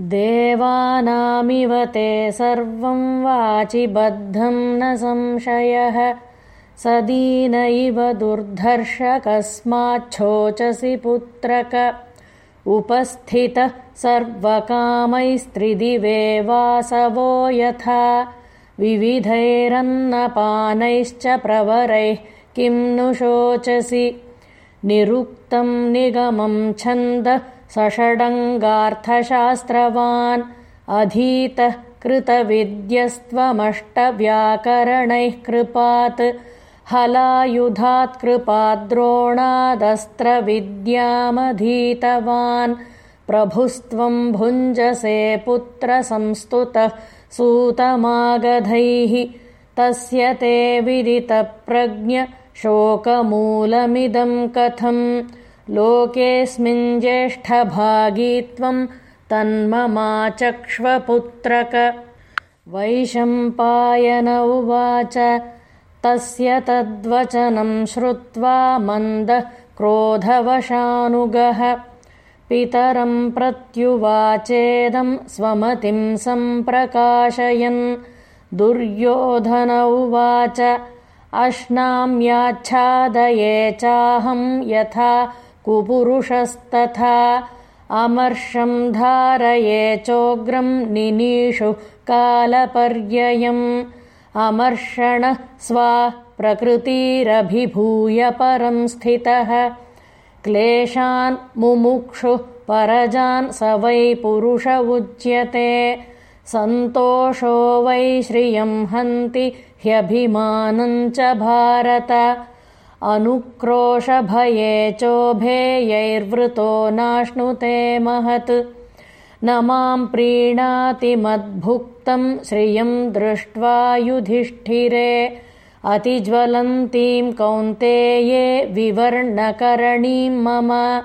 देवानामिव ते सर्वं वाचिबद्धं न संशयः। सदीन इव दुर्धर्ष कस्माच्छोचसि पुत्रक। उपस्थितः सर्वकामैस्त्रिदिवे वासवो यथा। विविधैरन्नपानैश्च प्रवरैः किं नु शोचसि। निरुक्तं निगमं छन्द सषडङ्गार्थशास्त्रवान् अधीतः कृतविद्यस्त्वमष्टव्याकरणैः कृपात् हलायुधात्कृपाद्रोणादस्त्रविद्यामधीतवान् प्रभुस्त्वं भुञ्जसे पुत्रसंस्तुतः सूतमागधैः तस्य ते विदितप्रज्ञ शोकमूलमिदं कथम् लोकेऽस्मिन् ज्येष्ठभागी त्वम् तन्ममाचक्ष्वपुत्रक। वैशम्पायन उवाच तस्य तद्वचनं श्रुत्वा मन्दः क्रोधवशानुगः पितरं प्रत्युवाचेदं स्वमतिं सम्प्रकाशयन्। दुर्योधन उवाच अश्नाम्याच्छादये चाहं यथा कुपुरुषस्तथा अमर्षं धारये चोग्रं निनीषु कालपर्ययम्। अमर्षणः स्वा प्रकृतिरभिभूय परं स्थितः। क्लेशान् मुमुक्षुः परजान् स वै पुरुष उच्यते। सन्तोषो वै श्रियं हन्ति ह्यभिमानं च भारत अनुक्रोशभये चोभेयैर्वृतो नाश्नुते महत्। न मां प्रीणाति मद्भुक्तं श्रियं दृष्ट्वा युधिष्ठिरे अतिज्वलन्तीं कौन्तेये विवर्णकरणीं मम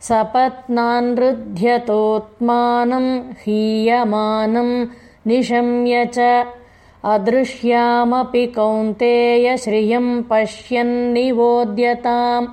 सपत्नानृध्यतोत्मानं हीयमानं निशम्य च अदृश्यामपि कौन्तेय श्रियं पश्यन्निवोद्यताम्